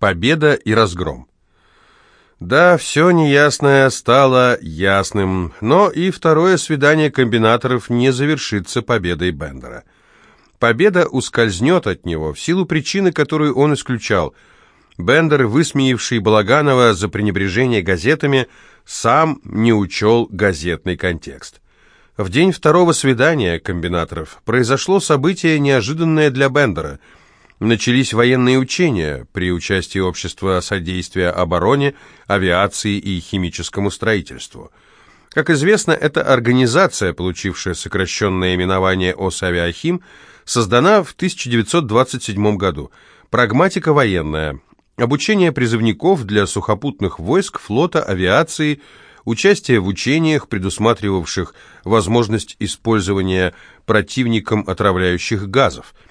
Победа и разгром. Да, все неясное стало ясным, но и второе свидание комбинаторов не завершится победой Бендера. Победа ускользнет от него в силу причины, которую он исключал. Бендер, высмеявший Балаганова за пренебрежение газетами, сам не учел газетный контекст. В день второго свидания комбинаторов произошло событие, неожиданное для Бендера – начались военные учения при участии общества содействия обороне, авиации и химическому строительству. Как известно, эта организация, получившая сокращенное именование ОСАвиахим, создана в 1927 году. Прагматика военная. Обучение призывников для сухопутных войск, флота, авиации, участие в учениях, предусматривавших возможность использования противником отравляющих газов –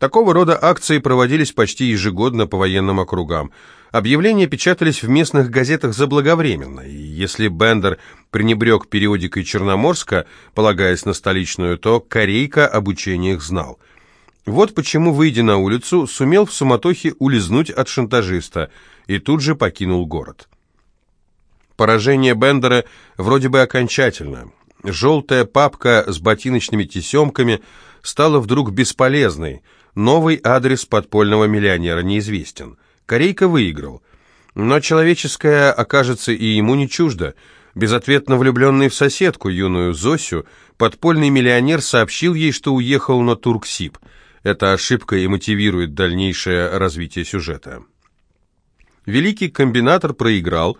Такого рода акции проводились почти ежегодно по военным округам. Объявления печатались в местных газетах заблаговременно, и если Бендер пренебрег периодикой Черноморска, полагаясь на столичную, то Корейка об учениях знал. Вот почему, выйдя на улицу, сумел в суматохе улизнуть от шантажиста и тут же покинул город. Поражение Бендера вроде бы окончательно. Желтая папка с ботиночными тесемками стала вдруг бесполезной – Новый адрес подпольного миллионера неизвестен. Корейка выиграл. Но человеческое окажется и ему не чуждо. Безответно влюбленный в соседку, юную Зосю, подпольный миллионер сообщил ей, что уехал на Турксиб. Эта ошибка и мотивирует дальнейшее развитие сюжета. Великий комбинатор проиграл,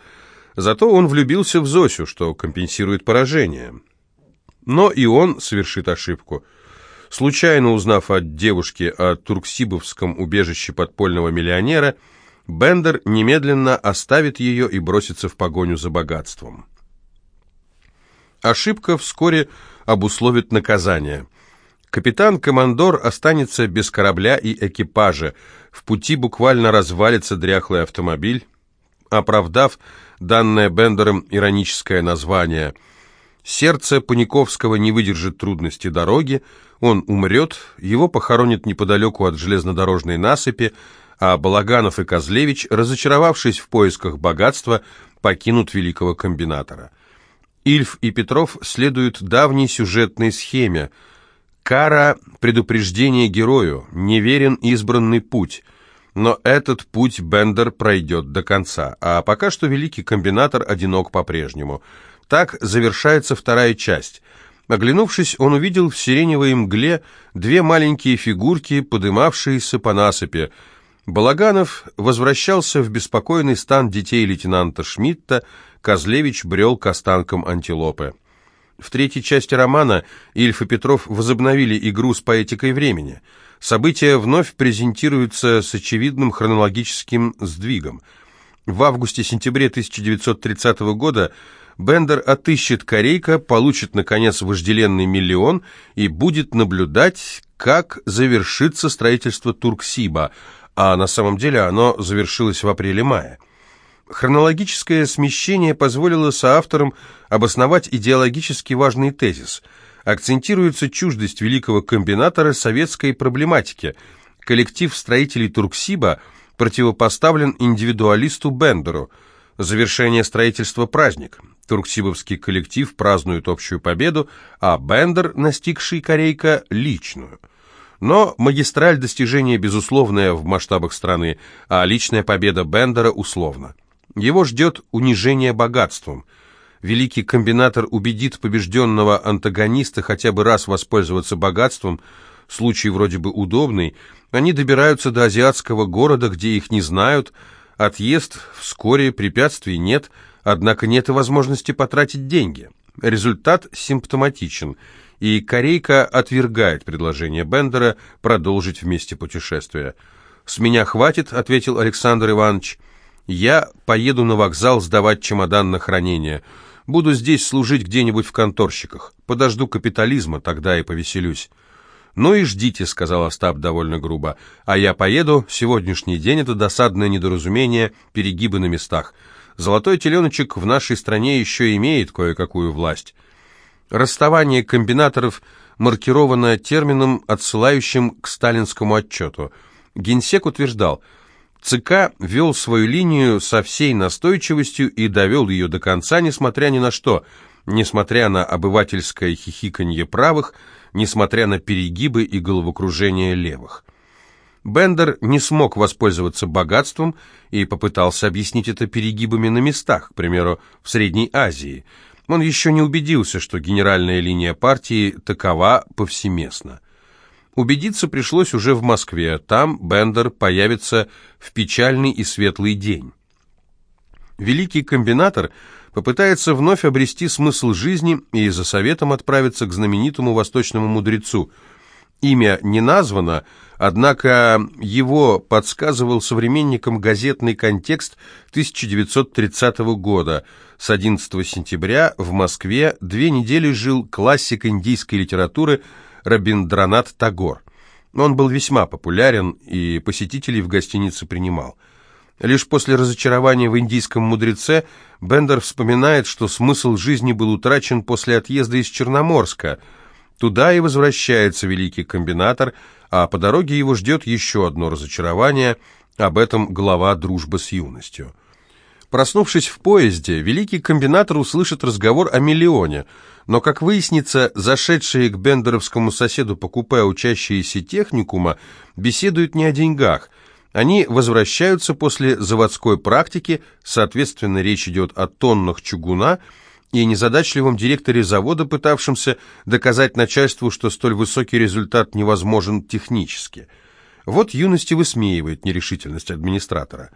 зато он влюбился в Зосю, что компенсирует поражение. Но и он совершит ошибку – Случайно узнав от девушки о турксибовском убежище подпольного миллионера, Бендер немедленно оставит ее и бросится в погоню за богатством. Ошибка вскоре обусловит наказание. Капитан-командор останется без корабля и экипажа, в пути буквально развалится дряхлый автомобиль, оправдав данное Бендером ироническое название. Сердце Паниковского не выдержит трудности дороги, он умрет, его похоронят неподалеку от железнодорожной насыпи, а Балаганов и Козлевич, разочаровавшись в поисках богатства, покинут великого комбинатора. Ильф и Петров следуют давней сюжетной схеме. Кара – предупреждение герою, неверен избранный путь. Но этот путь Бендер пройдет до конца, а пока что великий комбинатор одинок по-прежнему. Так завершается вторая часть – Оглянувшись, он увидел в сиреневой мгле две маленькие фигурки, подымавшиеся по насыпи. Балаганов возвращался в беспокойный стан детей лейтенанта Шмидта, Козлевич брел к останкам антилопы. В третьей части романа Ильф и Петров возобновили игру с поэтикой времени. События вновь презентируются с очевидным хронологическим сдвигом. В августе-сентябре 1930 года Бендер отыщет Корейка, получит, наконец, вожделенный миллион и будет наблюдать, как завершится строительство Турксиба, а на самом деле оно завершилось в апреле-мае. Хронологическое смещение позволило соавторам обосновать идеологически важный тезис. Акцентируется чуждость великого комбинатора советской проблематики. Коллектив строителей Турксиба противопоставлен индивидуалисту Бендеру. Завершение строительства – праздник. Турксибовский коллектив празднует общую победу, а Бендер, настигший Корейка, личную. Но магистраль достижения безусловная в масштабах страны, а личная победа Бендера условна. Его ждет унижение богатством. Великий комбинатор убедит побежденного антагониста хотя бы раз воспользоваться богатством, случай вроде бы удобный, они добираются до азиатского города, где их не знают, отъезд вскоре, препятствий нет – Однако нет и возможности потратить деньги. Результат симптоматичен, и Корейка отвергает предложение Бендера продолжить вместе путешествие. «С меня хватит», — ответил Александр Иванович. «Я поеду на вокзал сдавать чемодан на хранение. Буду здесь служить где-нибудь в конторщиках. Подожду капитализма, тогда и повеселюсь». «Ну и ждите», — сказал Остап довольно грубо. «А я поеду. Сегодняшний день — это досадное недоразумение, перегибы на местах. Золотой теленочек в нашей стране еще имеет кое-какую власть. Расставание комбинаторов маркировано термином, отсылающим к сталинскому отчету. Генсек утверждал, ЦК вел свою линию со всей настойчивостью и довел ее до конца, несмотря ни на что, несмотря на обывательское хихиканье правых, несмотря на перегибы и головокружение левых. Бендер не смог воспользоваться богатством и попытался объяснить это перегибами на местах, к примеру, в Средней Азии. Он еще не убедился, что генеральная линия партии такова повсеместно. Убедиться пришлось уже в Москве. Там Бендер появится в печальный и светлый день. Великий комбинатор попытается вновь обрести смысл жизни и за советом отправиться к знаменитому восточному мудрецу. Имя не названо, однако его подсказывал современникам газетный контекст 1930 года. С 11 сентября в Москве две недели жил классик индийской литературы – Рабиндранат Тагор. Он был весьма популярен и посетителей в гостинице принимал. Лишь после разочарования в индийском мудреце Бендер вспоминает, что смысл жизни был утрачен после отъезда из Черноморска. Туда и возвращается великий комбинатор, а по дороге его ждет еще одно разочарование, об этом глава «Дружба с юностью». Проснувшись в поезде, великий комбинатор услышит разговор о миллионе – но, как выяснится, зашедшие к бендеровскому соседу по купе учащиеся техникума беседуют не о деньгах. Они возвращаются после заводской практики, соответственно, речь идет о тоннах чугуна, и незадачливом директоре завода, пытавшемся доказать начальству, что столь высокий результат невозможен технически. Вот юность и высмеивает нерешительность администратора.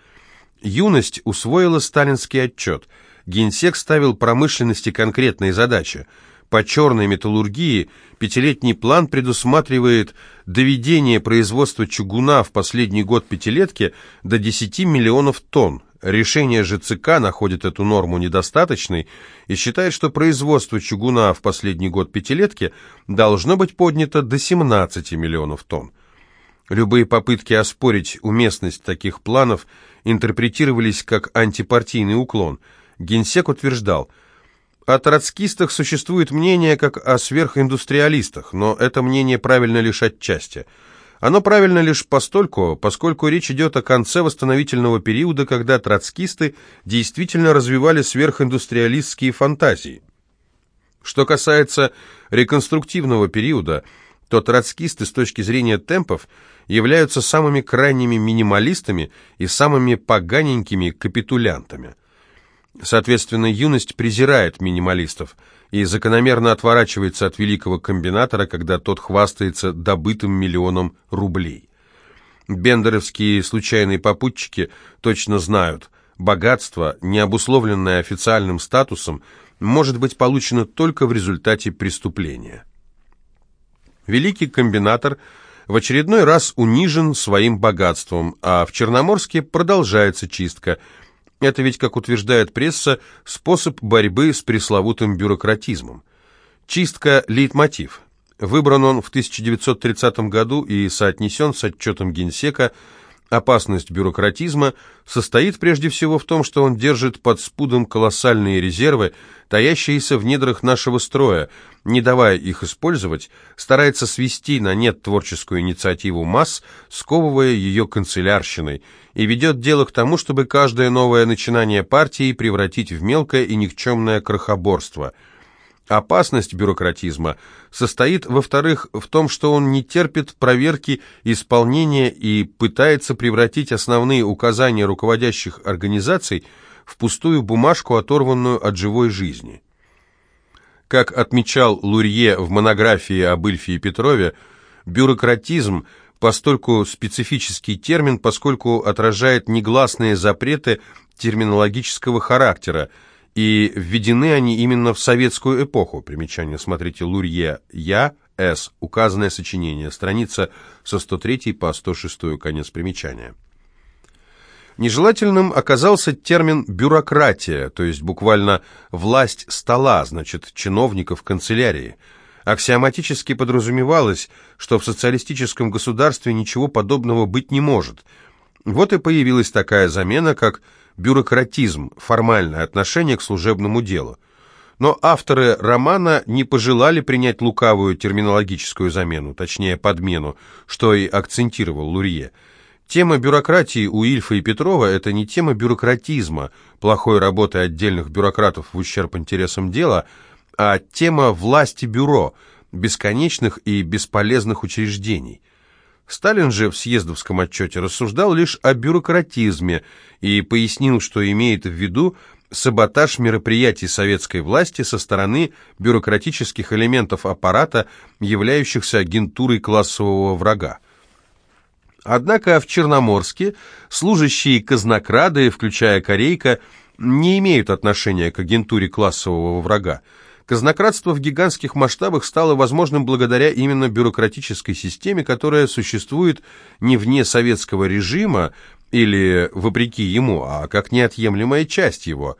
Юность усвоила сталинский отчет – Генсек ставил промышленности конкретные задачи. По черной металлургии пятилетний план предусматривает доведение производства чугуна в последний год пятилетки до 10 миллионов тонн. Решение ЖЦК находит эту норму недостаточной и считает, что производство чугуна в последний год пятилетки должно быть поднято до 17 миллионов тонн. Любые попытки оспорить уместность таких планов интерпретировались как антипартийный уклон – Генсек утверждал, о троцкистах существует мнение как о сверхиндустриалистах, но это мнение правильно лишь отчасти. Оно правильно лишь постольку, поскольку речь идет о конце восстановительного периода, когда троцкисты действительно развивали сверхиндустриалистские фантазии. Что касается реконструктивного периода, то троцкисты с точки зрения темпов являются самыми крайними минималистами и самыми поганенькими капитулянтами. Соответственно, юность презирает минималистов и закономерно отворачивается от великого комбинатора, когда тот хвастается добытым миллионом рублей. Бендеровские случайные попутчики точно знают, богатство, не обусловленное официальным статусом, может быть получено только в результате преступления. Великий комбинатор в очередной раз унижен своим богатством, а в Черноморске продолжается чистка – это ведь, как утверждает пресса, способ борьбы с пресловутым бюрократизмом. Чистка – лейтмотив. Выбран он в 1930 году и соотнесен с отчетом Генсека Опасность бюрократизма состоит прежде всего в том, что он держит под спудом колоссальные резервы, таящиеся в недрах нашего строя, не давая их использовать, старается свести на нет творческую инициативу масс, сковывая ее канцелярщиной, и ведет дело к тому, чтобы каждое новое начинание партии превратить в мелкое и никчемное крохоборство – Опасность бюрократизма состоит, во-вторых, в том, что он не терпит проверки исполнения и пытается превратить основные указания руководящих организаций в пустую бумажку, оторванную от живой жизни. Как отмечал Лурье в монографии об Ильфе и Петрове, бюрократизм постольку специфический термин, поскольку отражает негласные запреты терминологического характера, и введены они именно в советскую эпоху. Примечание, смотрите, Лурье Я, С, указанное сочинение, страница со 103 по 106, конец примечания. Нежелательным оказался термин «бюрократия», то есть буквально «власть стола», значит, чиновников канцелярии. Аксиоматически подразумевалось, что в социалистическом государстве ничего подобного быть не может. Вот и появилась такая замена, как бюрократизм, формальное отношение к служебному делу. Но авторы романа не пожелали принять лукавую терминологическую замену, точнее подмену, что и акцентировал Лурье. Тема бюрократии у Ильфа и Петрова – это не тема бюрократизма, плохой работы отдельных бюрократов в ущерб интересам дела, а тема власти бюро, бесконечных и бесполезных учреждений. Сталин же в съездовском отчете рассуждал лишь о бюрократизме и пояснил, что имеет в виду саботаж мероприятий советской власти со стороны бюрократических элементов аппарата, являющихся агентурой классового врага. Однако в Черноморске служащие казнокрады, включая Корейка, не имеют отношения к агентуре классового врага. Казнократство в гигантских масштабах стало возможным благодаря именно бюрократической системе, которая существует не вне советского режима или вопреки ему, а как неотъемлемая часть его.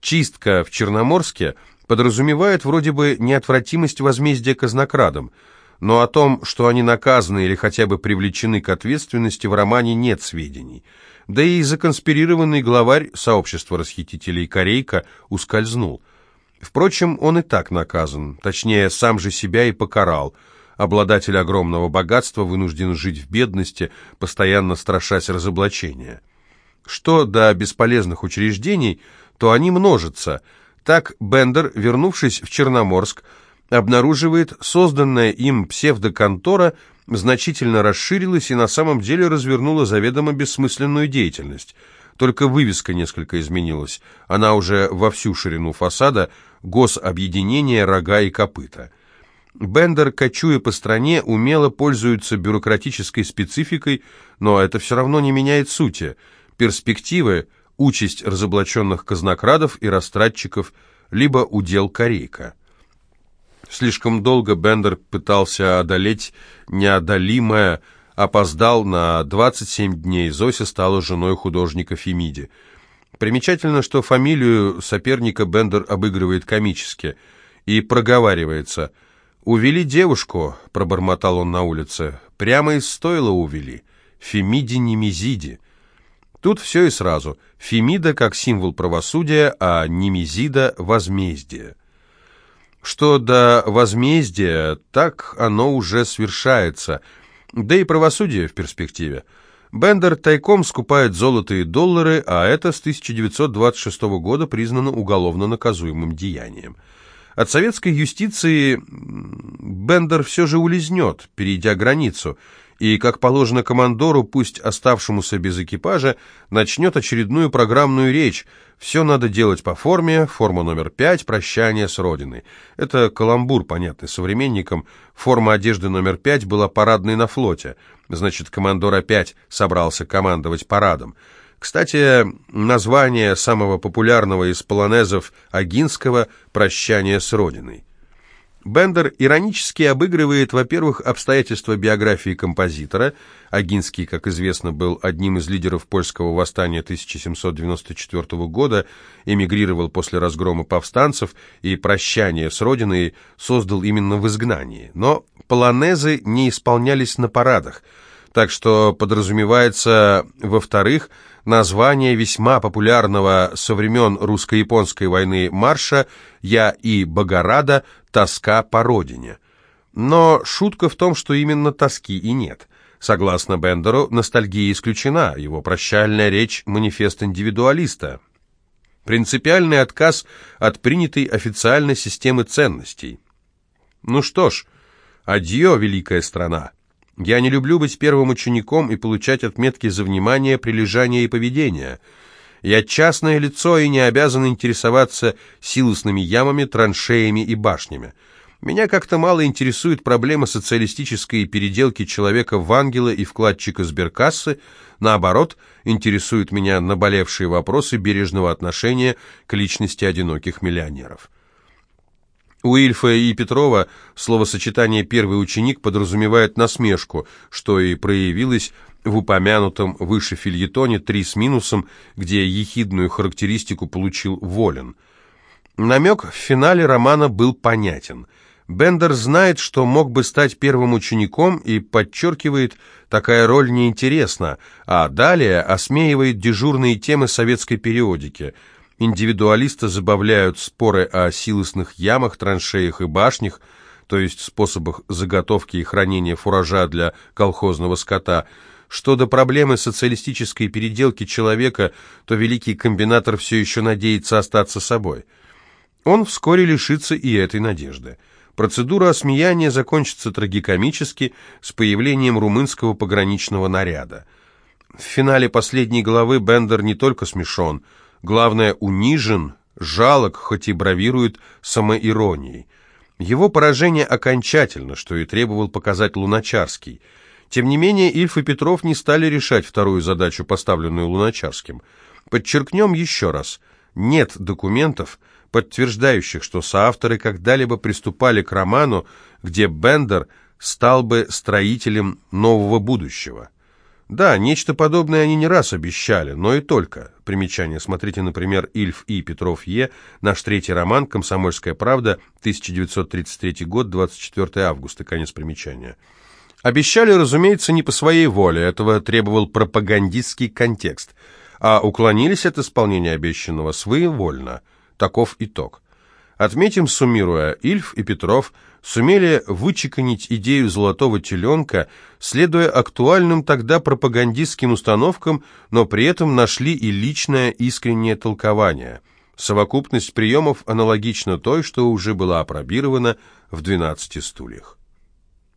Чистка в Черноморске подразумевает вроде бы неотвратимость возмездия казнокрадам – но о том, что они наказаны или хотя бы привлечены к ответственности, в романе нет сведений. Да и законспирированный главарь сообщества расхитителей Корейка ускользнул. Впрочем, он и так наказан, точнее, сам же себя и покарал. Обладатель огромного богатства вынужден жить в бедности, постоянно страшась разоблачения. Что до бесполезных учреждений, то они множатся. Так Бендер, вернувшись в Черноморск, обнаруживает, созданная им псевдоконтора значительно расширилась и на самом деле развернула заведомо бессмысленную деятельность. Только вывеска несколько изменилась. Она уже во всю ширину фасада «Гособъединение рога и копыта». Бендер, кочуя по стране, умело пользуется бюрократической спецификой, но это все равно не меняет сути. Перспективы – участь разоблаченных казнокрадов и растратчиков, либо удел корейка. Слишком долго Бендер пытался одолеть неодолимое, опоздал на 27 дней, Зося стала женой художника Фемиди. Примечательно, что фамилию соперника Бендер обыгрывает комически и проговаривается. «Увели девушку», — пробормотал он на улице, — «прямо из стойла увели. Фемиди Немезиди». Тут все и сразу. Фемида как символ правосудия, а Немезида — возмездие. Что до возмездия, так оно уже свершается, да и правосудие в перспективе. Бендер тайком скупает золото и доллары, а это с 1926 года признано уголовно наказуемым деянием. От советской юстиции Бендер все же улизнет, перейдя границу – и, как положено командору, пусть оставшемуся без экипажа, начнет очередную программную речь. Все надо делать по форме, форма номер пять, прощание с Родиной. Это каламбур, понятный современникам. Форма одежды номер пять была парадной на флоте. Значит, командор опять собрался командовать парадом. Кстати, название самого популярного из полонезов Агинского «Прощание с Родиной». Бендер иронически обыгрывает, во-первых, обстоятельства биографии композитора. Агинский, как известно, был одним из лидеров польского восстания 1794 года, эмигрировал после разгрома повстанцев и прощание с родиной создал именно в изгнании. Но полонезы не исполнялись на парадах, так что подразумевается, во-вторых, название весьма популярного со времен русско-японской войны марша «Я и Богорада. Тоска по родине». Но шутка в том, что именно тоски и нет. Согласно Бендеру, ностальгия исключена, его прощальная речь – манифест индивидуалиста. Принципиальный отказ от принятой официальной системы ценностей. Ну что ж, адьё, великая страна. Я не люблю быть первым учеником и получать отметки за внимание, прилежание и поведение. Я частное лицо и не обязан интересоваться силосными ямами, траншеями и башнями. Меня как-то мало интересует проблема социалистической переделки человека в ангела и вкладчика сберкассы, наоборот, интересуют меня наболевшие вопросы бережного отношения к личности одиноких миллионеров. У Ильфа и Петрова словосочетание «первый ученик» подразумевает насмешку, что и проявилось в упомянутом выше фильетоне «Три с минусом», где ехидную характеристику получил Волин. Намек в финале романа был понятен. Бендер знает, что мог бы стать первым учеником и подчеркивает, такая роль неинтересна, а далее осмеивает дежурные темы советской периодики – Индивидуалисты забавляют споры о силосных ямах, траншеях и башнях, то есть способах заготовки и хранения фуража для колхозного скота, Что до проблемы социалистической переделки человека, то великий комбинатор все еще надеется остаться собой. Он вскоре лишится и этой надежды. Процедура осмеяния закончится трагикомически с появлением румынского пограничного наряда. В финале последней главы Бендер не только смешон, главное унижен, жалок, хоть и бравирует самоиронией. Его поражение окончательно, что и требовал показать Луначарский – тем не менее, Ильф и Петров не стали решать вторую задачу, поставленную Луначарским. Подчеркнем еще раз, нет документов, подтверждающих, что соавторы когда-либо приступали к роману, где Бендер стал бы строителем нового будущего. Да, нечто подобное они не раз обещали, но и только. Примечание. Смотрите, например, Ильф И. Петров Е. Наш третий роман «Комсомольская правда», 1933 год, 24 августа. Конец примечания. Обещали, разумеется, не по своей воле, этого требовал пропагандистский контекст, а уклонились от исполнения обещанного своевольно. Таков итог. Отметим, суммируя, Ильф и Петров сумели вычеканить идею золотого теленка, следуя актуальным тогда пропагандистским установкам, но при этом нашли и личное искреннее толкование. Совокупность приемов аналогична той, что уже была опробирована в «12 стульях».